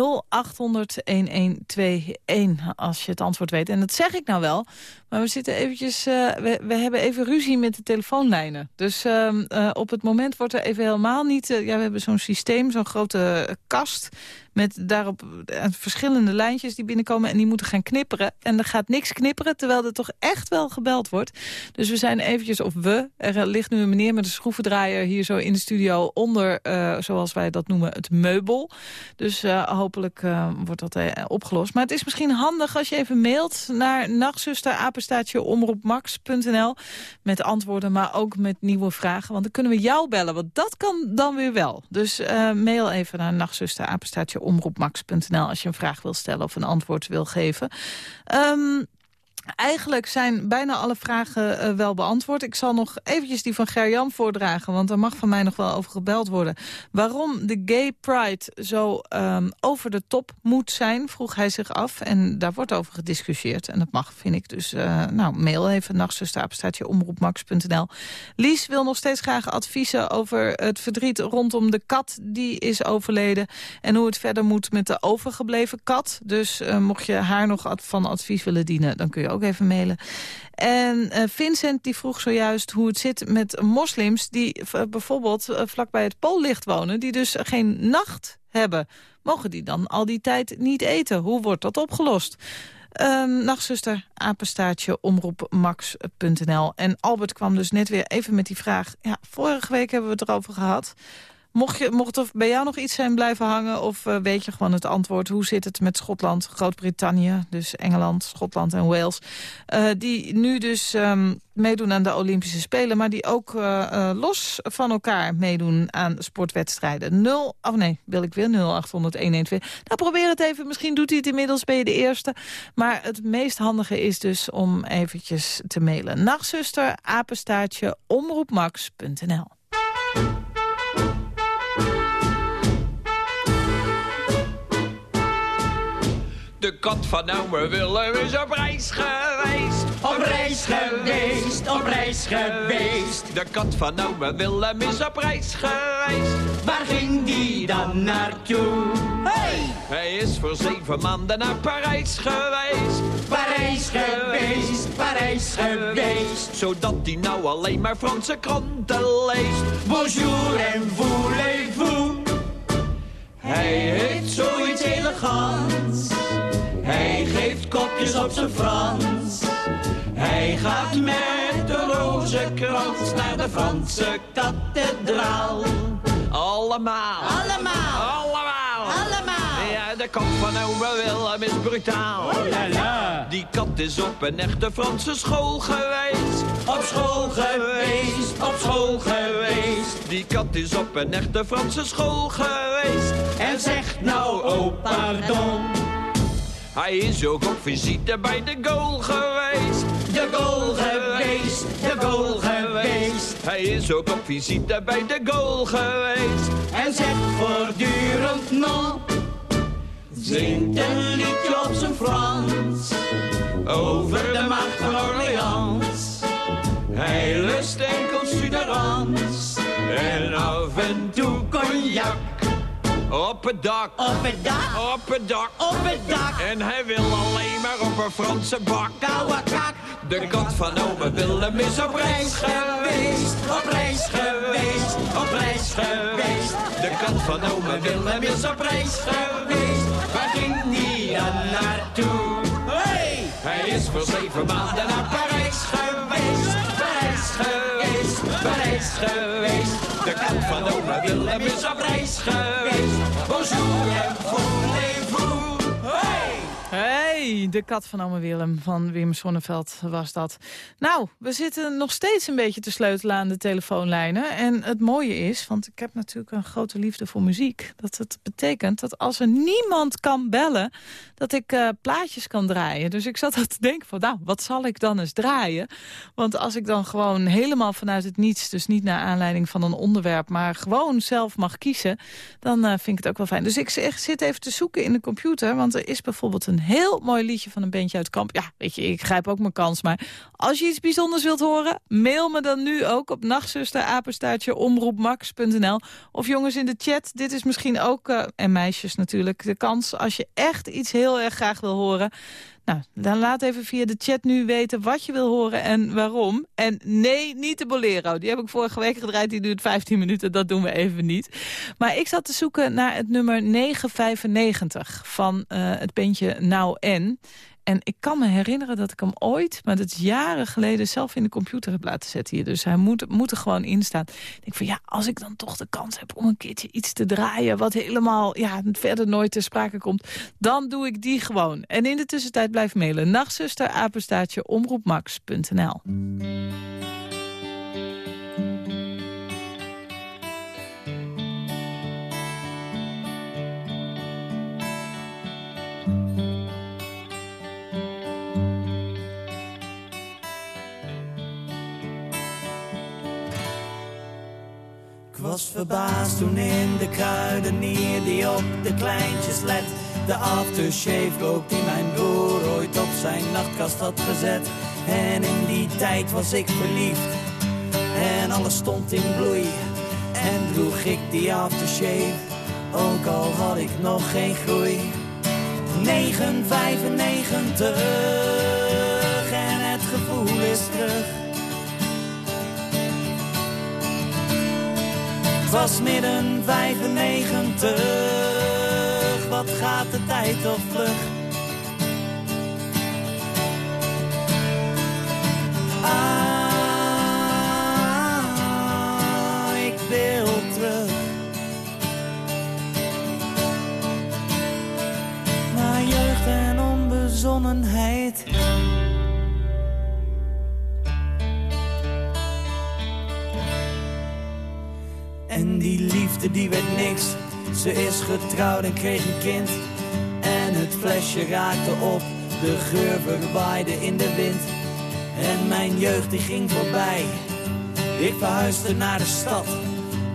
als je het antwoord weet. En dat zeg ik nou wel, maar we zitten eventjes... eh, we, we hebben even ruzie met de telefoonlijnen. Dus ehm, eh, op het moment wordt er even helemaal niet... ja, we hebben zo'n systeem, zo'n grote kast... met daarop eh, verschillende lijntjes die binnenkomen... en die moeten gaan knipperen. En er gaat niks knipperen, terwijl er toch echt wel gebeld wordt. Dus we zijn eventjes, of we... er ligt nu een meneer met een schroevendraaier hier zo in de studio... onder, eh, zoals wij dat noemen, het meubel. Dus eh, hopelijk eh, wordt dat eh, opgelost. Maar het is misschien handig als je even mailt naar omroepmax.nl met antwoorden, maar ook met nieuwe vragen. Want dan kunnen we jou bellen, want dat kan dan weer wel. Dus eh, mail even naar nachtzuster, omroepmax.nl als je een vraag wil stellen of een antwoord wil geven. Ehm Eigenlijk zijn bijna alle vragen eh, wel beantwoord. Ik zal nog eventjes die van Gerjan voordragen, want er mag van mij nog wel over gebeld worden. Waarom de gay pride zo ehm, over de top moet zijn, vroeg hij zich af. En daar wordt over gediscussieerd. En dat mag, vind ik. Dus eh, nou, mail even nachtzuster, omroepmax.nl. Lies wil nog steeds graag adviezen over het verdriet rondom de kat die is overleden. En hoe het verder moet met de overgebleven kat. Dus eh, mocht je haar nog van advies willen dienen, dan kun je ook even mailen. En eh, Vincent die vroeg zojuist hoe het zit met moslims... die eh, bijvoorbeeld eh, vlakbij het poollicht wonen... die dus geen nacht hebben. Mogen die dan al die tijd niet eten? Hoe wordt dat opgelost? Um, nachtzuster, apenstaartje, omroepmax.nl. En Albert kwam dus net weer even met die vraag. Ja, vorige week hebben we het erover gehad. Mocht, je, mocht er bij jou nog iets zijn blijven hangen... of uh, weet je gewoon het antwoord? Hoe zit het met Schotland, Groot-Brittannië... dus Engeland, Schotland en Wales... Uh, die nu dus um, meedoen aan de Olympische Spelen... maar die ook uh, los van elkaar meedoen aan sportwedstrijden. 0, of nee, wil ik weer 0800 112. Nou, probeer het even. Misschien doet hij het inmiddels, ben je de eerste. Maar het meest handige is dus om eventjes te mailen. Nachtzuster, apenstaartje, omroepmax.nl. De kat van ome Willem is op reis geweest. Op reis geweest, op reis geweest. De kat van ome Willem is op reis geweest. Waar ging die dan naartoe? Hey! Hij is voor zeven maanden naar Parijs geweest. Parijs geweest, Parijs geweest. Zodat hij nou alleen maar Franse kranten leest. Bonjour en voulez-vous. Hij heeft zoiets elegants. Hij geeft kopjes op zijn Frans. Hij gaat met de rozenkrans naar de Franse kathedraal. Allemaal. Allemaal. Allemaal. De kat van ome Willem is brutaal. Oh la la. Die kat is op een echte Franse school geweest. Op school geweest, op school geweest. Die kat is op een echte Franse school geweest. En zegt nou, oh pardon. Hij is ook op visite bij de goal geweest. De goal geweest, de goal geweest. Hij is ook op visite bij de goal geweest. En zegt voortdurend nog. Zingt een liedje op zijn Frans. Over de macht van Orleans. Hij lust enkel suderans. En af en toe cognac. Op het dak. Op het dak. Op het dak. Op het dak. En hij wil alleen maar op een Franse bak. Koude kak. De kat van ome Willem is op reis geweest. Op reis geweest. Op reis geweest. De kat van ome Willem is op reis geweest. Waar ging die dan naartoe? Hey! Hij is voor zeven maanden naar Parijs geweest. Parijs geweest. Parijs geweest. De kat van ome Willem is op reis geweest. De kat van ome Willem van Wim Sonneveld was dat. Nou, we zitten nog steeds een beetje te sleutelen aan de telefoonlijnen. En het mooie is, want ik heb natuurlijk een grote liefde voor muziek... dat het betekent dat als er niemand kan bellen... dat ik uh, plaatjes kan draaien. Dus ik zat al te denken van, nou, wat zal ik dan eens draaien? Want als ik dan gewoon helemaal vanuit het niets... dus niet naar aanleiding van een onderwerp... maar gewoon zelf mag kiezen, dan uh, vind ik het ook wel fijn. Dus ik zit even te zoeken in de computer... want er is bijvoorbeeld een heel mooi liedje van een bandje uit Kamp. Ja, weet je, ik grijp ook mijn kans. Maar als je iets bijzonders wilt horen, mail me dan nu ook op nachtzuster, omroepmax.nl. Of jongens in de chat, dit is misschien ook, uh, en meisjes natuurlijk, de kans als je echt iets heel erg graag wil horen. Nou, dan laat even via de chat nu weten wat je wil horen en waarom. En nee, niet de bolero. Die heb ik vorige week gedraaid, die duurt 15 minuten. Dat doen we even niet. Maar ik zat te zoeken naar het nummer 995 van uh, het bandje Now N. En ik kan me herinneren dat ik hem ooit, maar dat is jaren geleden... zelf in de computer heb laten zetten hier. Dus hij moet, moet er gewoon in staan. Ik denk van ja, als ik dan toch de kans heb om een keertje iets te draaien... wat helemaal ja, verder nooit ter sprake komt... dan doe ik die gewoon. En in de tussentijd blijf mailen. Nachtzuster, apenstaartje, omroepmax.nl. was verbaasd toen in de kruidenier die op de kleintjes let. De aftershave rook die mijn broer ooit op zijn nachtkast had gezet. En in die tijd was ik verliefd en alles stond in bloei. En droeg ik die aftershave, ook al had ik nog geen groei. 9,95 en het gevoel is terug. Was midden 95, wat gaat de tijd toch vlug? Die liefde die werd niks. Ze is getrouwd en kreeg een kind. En het flesje raakte op. De geur verwaaide in de wind. En mijn jeugd die ging voorbij. Ik verhuisde naar de stad.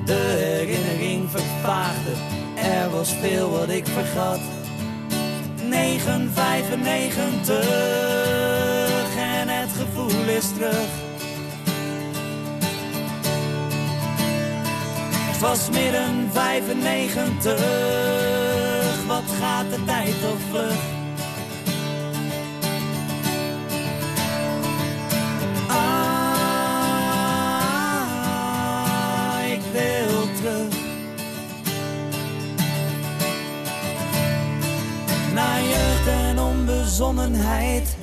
De herinnering vervaagde. Er was veel wat ik vergat. 9,95 en het gevoel is terug. Het was midden 95, wat gaat de tijd toch vlug? Ah, ik wil terug. Naar jeugd en onbezonnenheid.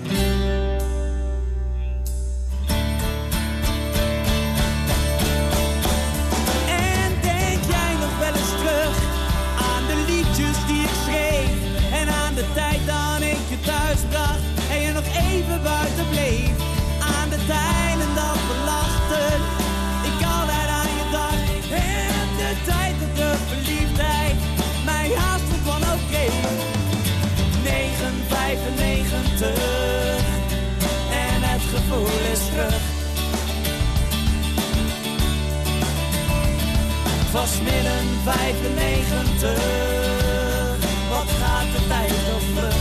95, wat gaat de tijd toch vlug?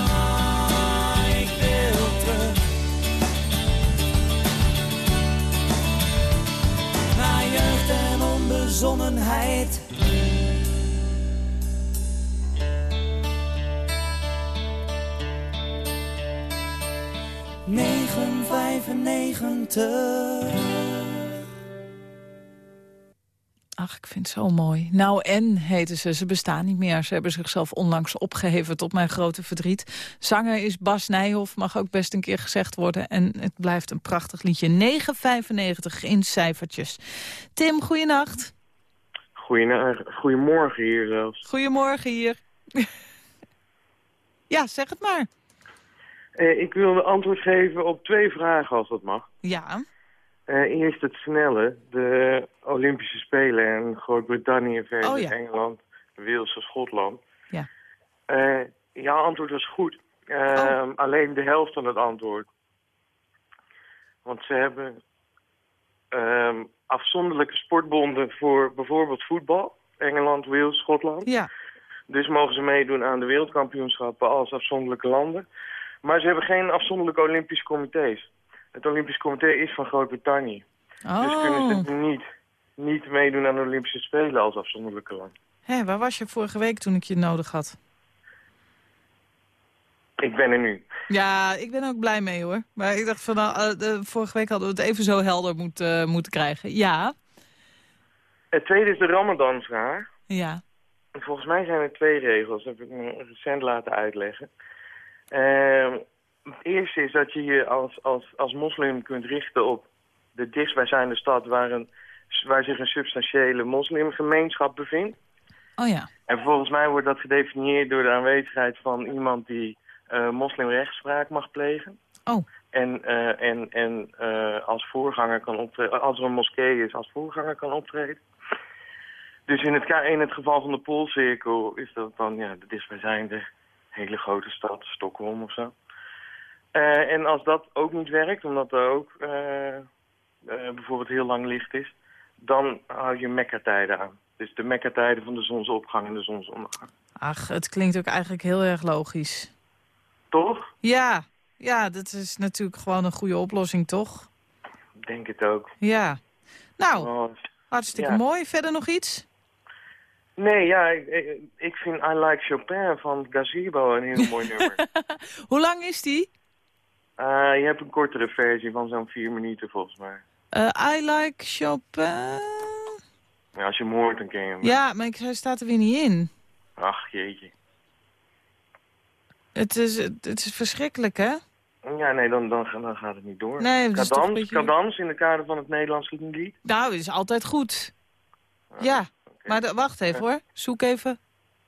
Ah, ik wil terug. Naar jeugd en onbezonnenheid. Ach, ik vind het zo mooi. Nou en, heten ze. Ze bestaan niet meer. Ze hebben zichzelf onlangs opgeheven tot mijn grote verdriet. Zanger is Bas Nijhoff, mag ook best een keer gezegd worden. En het blijft een prachtig liedje. 9,95 in cijfertjes. Tim, goeienacht. Goeie, goedemorgen hier zelfs. Goedemorgen hier. ja, zeg het maar. Eh, ik wil een antwoord geven op twee vragen als dat mag. Ja. Eh, eerst het snelle, de Olympische Spelen en Groot-Brittannië versus Oh, ja. Engeland, Wales en Schotland. Ja. Eh, jouw antwoord was goed. Eh, Alleen de helft van het antwoord. Want ze hebben ehm, afzonderlijke sportbonden voor bijvoorbeeld voetbal. Engeland, Wales, Schotland. Ja. Dus mogen ze meedoen aan de wereldkampioenschappen als afzonderlijke landen. Maar ze hebben geen afzonderlijke Olympische comité's. Het Olympisch Comité is van Groot-Brittannië. Dus Oh. kunnen ze niet, niet meedoen aan de Olympische Spelen als afzonderlijke land. Hé, waar was je vorige week toen ik je nodig had? Ik ben er nu. Ja, ik ben ook blij mee hoor. Maar ik dacht van, nou, eh, vorige week hadden we het even zo helder moet, eh, moeten krijgen. Ja, Het tweede is de Ramadan-vraag. ja. Volgens mij zijn er twee regels, dat heb ik me recent laten uitleggen. Ehm, het eerste is dat je je als, als, als moslim kunt richten op de dichtstbijzijnde stad waar, een, waar zich een substantiële moslimgemeenschap bevindt. Oh ja. En volgens mij wordt dat gedefinieerd door de aanwezigheid van iemand die eh moslimrechtspraak mag plegen. Oh. En, eh, en, en eh, als voorganger kan optreden, als er een moskee is, als voorganger kan optreden. Dus in het, in het geval van de Poolcirkel is dat dan ja, de dichtstbijzijnde hele grote stad, Stockholm of zo. Eh, en als dat ook niet werkt, omdat er ook eh, eh, bijvoorbeeld heel lang licht is, dan hou je Mekka-tijden aan. Dus de Mekka-tijden van de zonsopgang en de zonsondergang. Ach, het klinkt ook eigenlijk heel erg logisch. Toch? Ja, ja, dat is natuurlijk gewoon een goede oplossing, toch? Ik denk het ook. Ja. Nou, Oh, hartstikke ja. mooi. Verder nog iets? Nee, ja, ik, ik- vind I Like Chopin van Gazebo een heel mooi nummer. Hoe lang is die? Eh, je hebt een kortere versie van zo'n vier minuten volgens mij. Eh, I like Chopin. Ja, als je hem hoort, dan ken je hem. Ja, maar ik, hij staat er weer niet in. Ach, jeetje. Het is, het is verschrikkelijk, hè? Ja, nee, dan, dan, dan gaat het niet door. Nee, Cadans, beetje- cadans in het kader van het Nederlands lied. Nou, is altijd goed. Ja, maar de- wacht even hoor. Zoek even.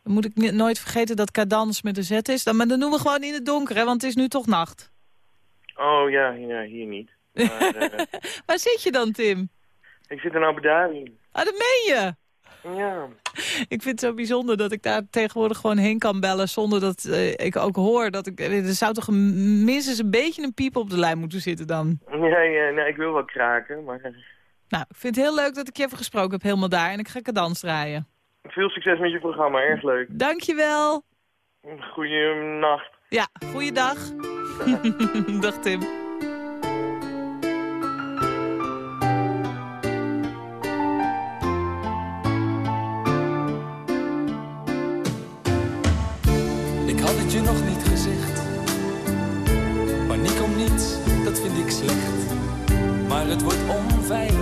Dan moet ik nooit vergeten dat cadans met een Z is. Dan, maar dan doen we gewoon in het donker, hè, want het is nu toch nacht. Oh ja, ja hier niet. Maar, eh, Waar zit je dan, Tim? ik zit in Abu Dhabi. Ah, dat meen je? Ja. Ik vind het zo bijzonder dat ik daar tegenwoordig gewoon heen kan bellen... zonder dat eh, ik ook hoor dat ik... Er zou toch een- minstens een beetje een piep op de lijn moeten zitten dan. Ja, ja, nee, ik wil wel kraken, maar Nou, ik vind het heel leuk dat ik je even gesproken heb, helemaal daar. En ik ga cadans draaien. veel succes met je programma, erg leuk. Dankjewel. Goeienacht. Ja, goeiedag. Dag Tim. Ik had het je nog niet gezegd. Paniek om niets, dat vind ik slecht. Maar het wordt onveilig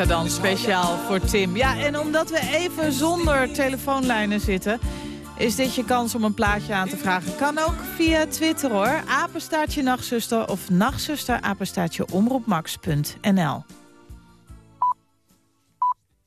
Cadans, speciaal voor Tim. Ja, en omdat we even zonder telefoonlijnen zitten... is dit je kans om een plaatje aan te vragen. Kan ook via Twitter hoor. Apenstaartje Nachtzuster of Nachtzuster apenstaartje omroepmax.nl.